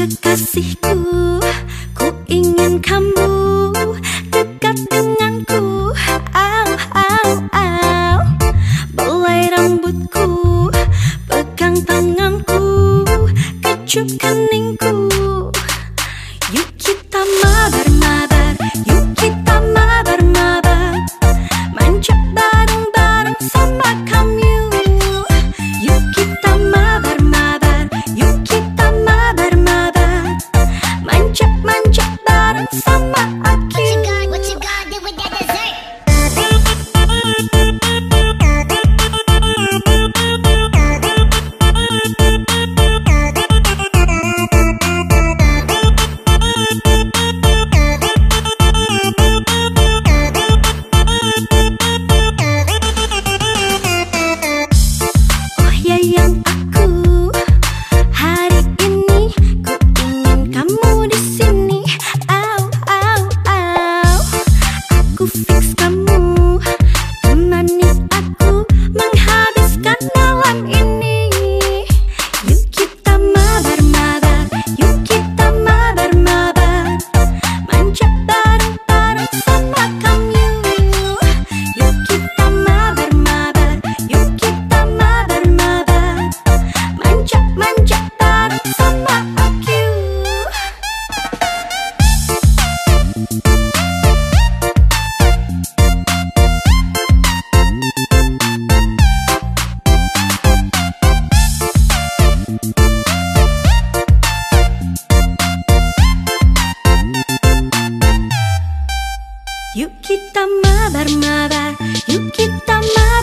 Kekasihku, ku ingin kamu dekat denganku. Au, au, au. Belai rambutku, pegang tanganku. Kecupkan 三。Come. I'm Yuk kita mabar-mabar Yuk kita mabar-mabar